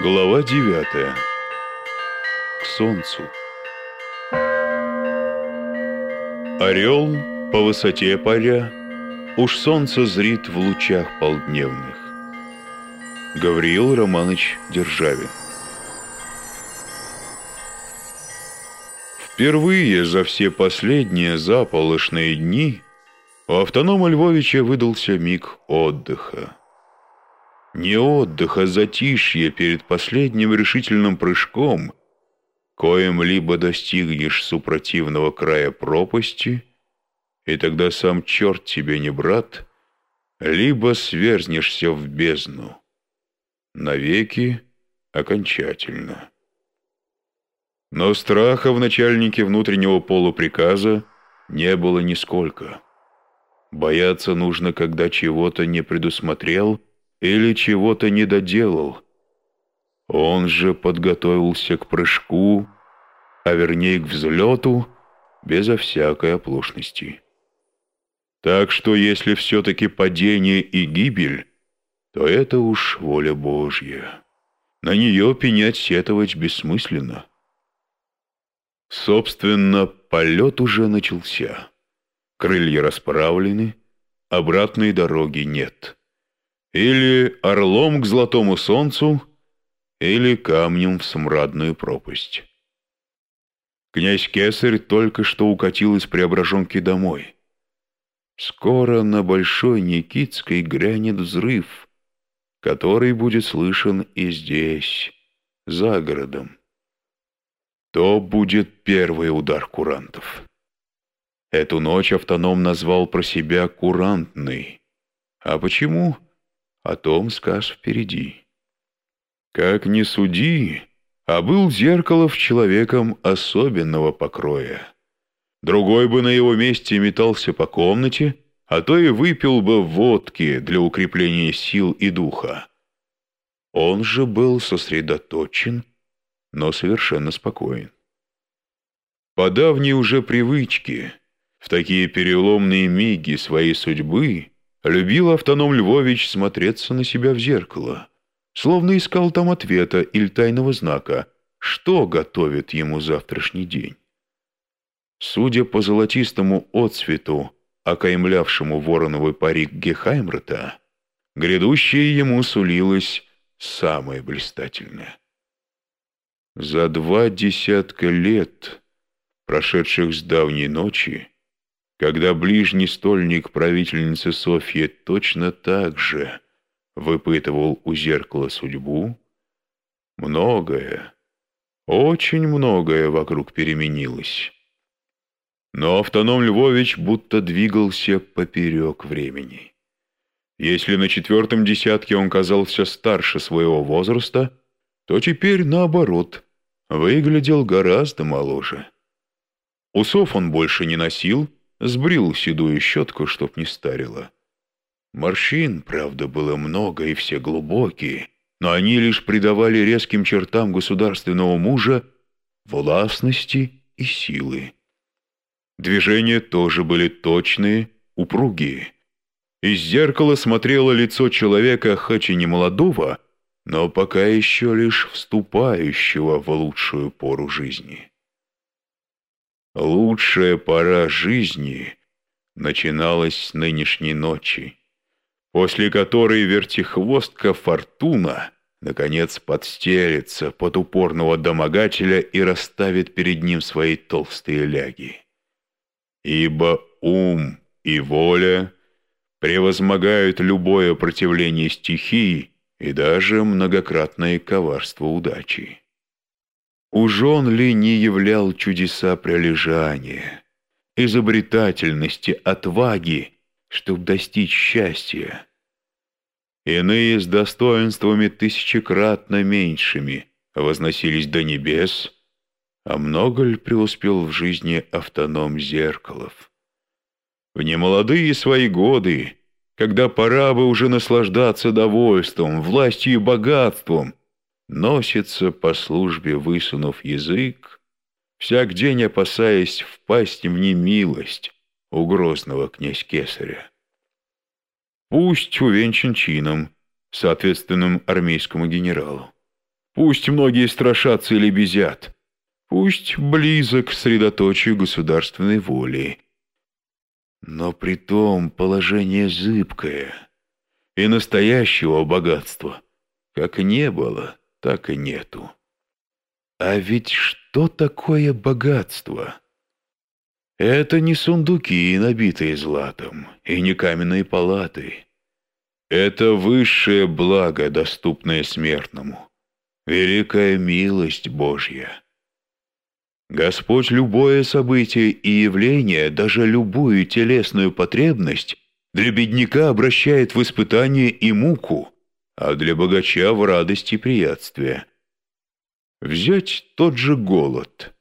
Глава девятая. К солнцу. Орел по высоте паря, Уж солнце зрит в лучах полдневных. Гавриил Романович Державин. Впервые за все последние заполошные дни у автонома Львовича выдался миг отдыха. Не отдых, а затишье перед последним решительным прыжком, коим либо достигнешь супротивного края пропасти, и тогда сам черт тебе не брат, либо сверзнешься в бездну. Навеки окончательно. Но страха в начальнике внутреннего полуприказа не было нисколько. Бояться нужно, когда чего-то не предусмотрел или чего-то не доделал. Он же подготовился к прыжку, а вернее к взлету, безо всякой оплошности. Так что если все-таки падение и гибель, то это уж воля Божья. На нее пенять сетовать бессмысленно. Собственно, полет уже начался. Крылья расправлены, обратной дороги нет. Или орлом к золотому солнцу, или камнем в смрадную пропасть. Князь Кесарь только что укатил из Преображенки домой. Скоро на Большой Никитской грянет взрыв, который будет слышен и здесь, за городом. То будет первый удар курантов. Эту ночь автоном назвал про себя «курантный». А почему? О том скажешь впереди. Как ни суди, а был Зеркалов человеком особенного покроя. Другой бы на его месте метался по комнате, а то и выпил бы водки для укрепления сил и духа. Он же был сосредоточен, но совершенно спокоен. По давней уже привычке, в такие переломные миги своей судьбы, любил автоном Львович смотреться на себя в зеркало, словно искал там ответа или тайного знака, что готовит ему завтрашний день. Судя по золотистому отцвету, окаймлявшему вороновый парик Гехаймрата, грядущее ему сулилось самое блистательное. За два десятка лет, прошедших с давней ночи, когда ближний стольник правительницы Софьи точно так же выпытывал у зеркала судьбу, многое, очень многое вокруг переменилось. Но автоном Львович будто двигался поперек времени. Если на четвертом десятке он казался старше своего возраста, то теперь, наоборот, выглядел гораздо моложе. Усов он больше не носил, сбрил седую щетку, чтоб не старила. Морщин, правда, было много и все глубокие, но они лишь придавали резким чертам государственного мужа властности и силы. Движения тоже были точные, упругие. Из зеркала смотрело лицо человека, хоть и не молодого, но пока еще лишь вступающего в лучшую пору жизни. Лучшая пора жизни начиналась с нынешней ночи, после которой вертихвостка Фортуна наконец подстелится под упорного домогателя и расставит перед ним свои толстые ляги. Ибо ум и воля превозмогают любое противление стихии и даже многократное коварство удачи. Уж он ли не являл чудеса прилежания, изобретательности, отваги, чтобы достичь счастья? Иные с достоинствами тысячекратно меньшими возносились до небес, а много ли преуспел в жизни автоном Зеркалов? В немолодые свои годы, когда пора бы уже наслаждаться довольством, властью и богатством, носится по службе, высунув язык, всяк день опасаясь впасть в немилость у грозного князь Кесаря. Пусть увенчан чином, соответственным армейскому генералу. Пусть многие страшатся или безят. Пусть близок к средоточию государственной воли. Но при том положение зыбкое, и настоящего богатства как не было, так и нету. А ведь что такое богатство? Это не сундуки, набитые златом, и не каменные палаты. Это высшее благо, доступное смертному, великая милость Божья. Господь любое событие и явление, даже любую телесную потребность, для бедняка обращает в испытание и муку, а для богача в радость и. Взять тот же голод.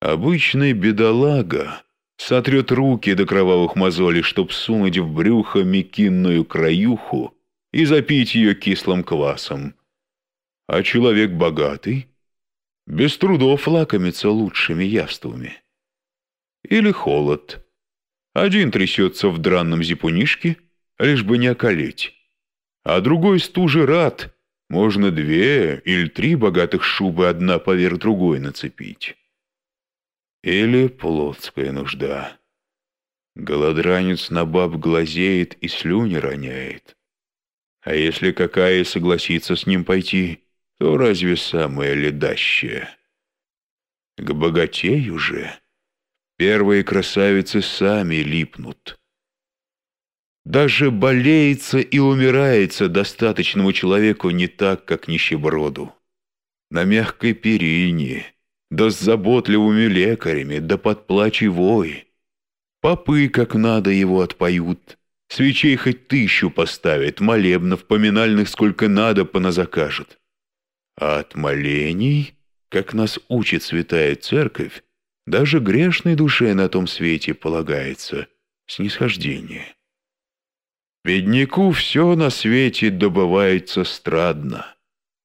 Обычный бедолага сотрет руки до кровавых мозолей, чтоб сунуть в брюхо мекинную краюху и запить ее кислым квасом. А человек богатый без трудов лакомится лучшими явствами. Или холод. Один трясется в дранном зипунишке, лишь бы не околеть, а другой стуже рад, можно две или три богатых шубы одна поверх другой нацепить. Или плотская нужда. Голодранец на баб глазеет и слюни роняет. А если какая согласится с ним пойти, то разве самая ледащая? К богатею же первые красавицы сами липнут. Даже болеется и умирается достаточному человеку не так, как нищеброду. На мягкой перине, да с заботливыми лекарями, да под плач. Попы как надо его отпоют, свечей хоть тысячу поставят, молебнов поминальных сколько надо поназакажут. А от молений, как нас учит святая церковь, даже грешной душе на том свете полагается снисхождение. Бедняку все на свете добывается страдно,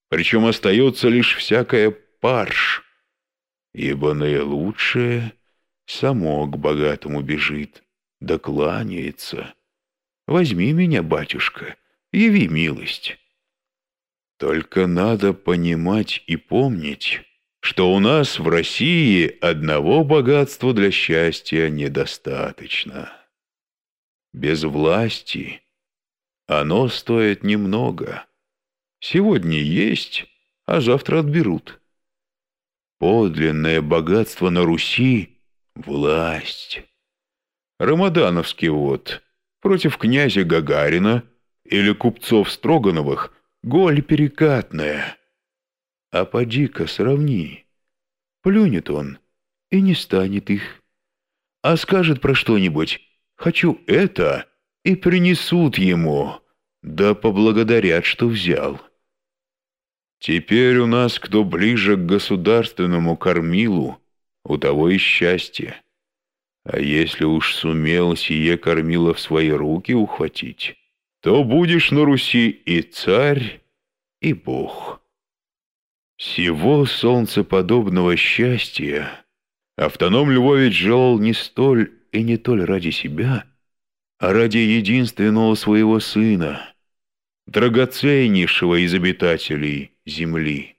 причем остается лишь всякая парш, ибо наилучшее само к богатому бежит, докланяется. Возьми меня, батюшка, яви милость. Только надо понимать и помнить, что у нас в России одного богатства для счастья недостаточно. Без власти оно стоит немного. Сегодня есть, а завтра отберут. Подлинное богатство на Руси — власть. Рамадановский вот против князя Гагарина или купцов Строгановых голь перекатная. А поди-ка сравни. Плюнет он и не станет их. А скажет про что-нибудь «хочу это», и принесут ему, да поблагодарят, что взял. Теперь у нас кто ближе к государственному кормилу, у того и счастье. А если уж сумел сие кормило в свои руки ухватить, то будешь на Руси и царь, и бог. Всего солнцеподобного счастья автоном Львович желал не столь и не толь ради себя, ради единственного своего сына, драгоценнейшего из обитателей земли.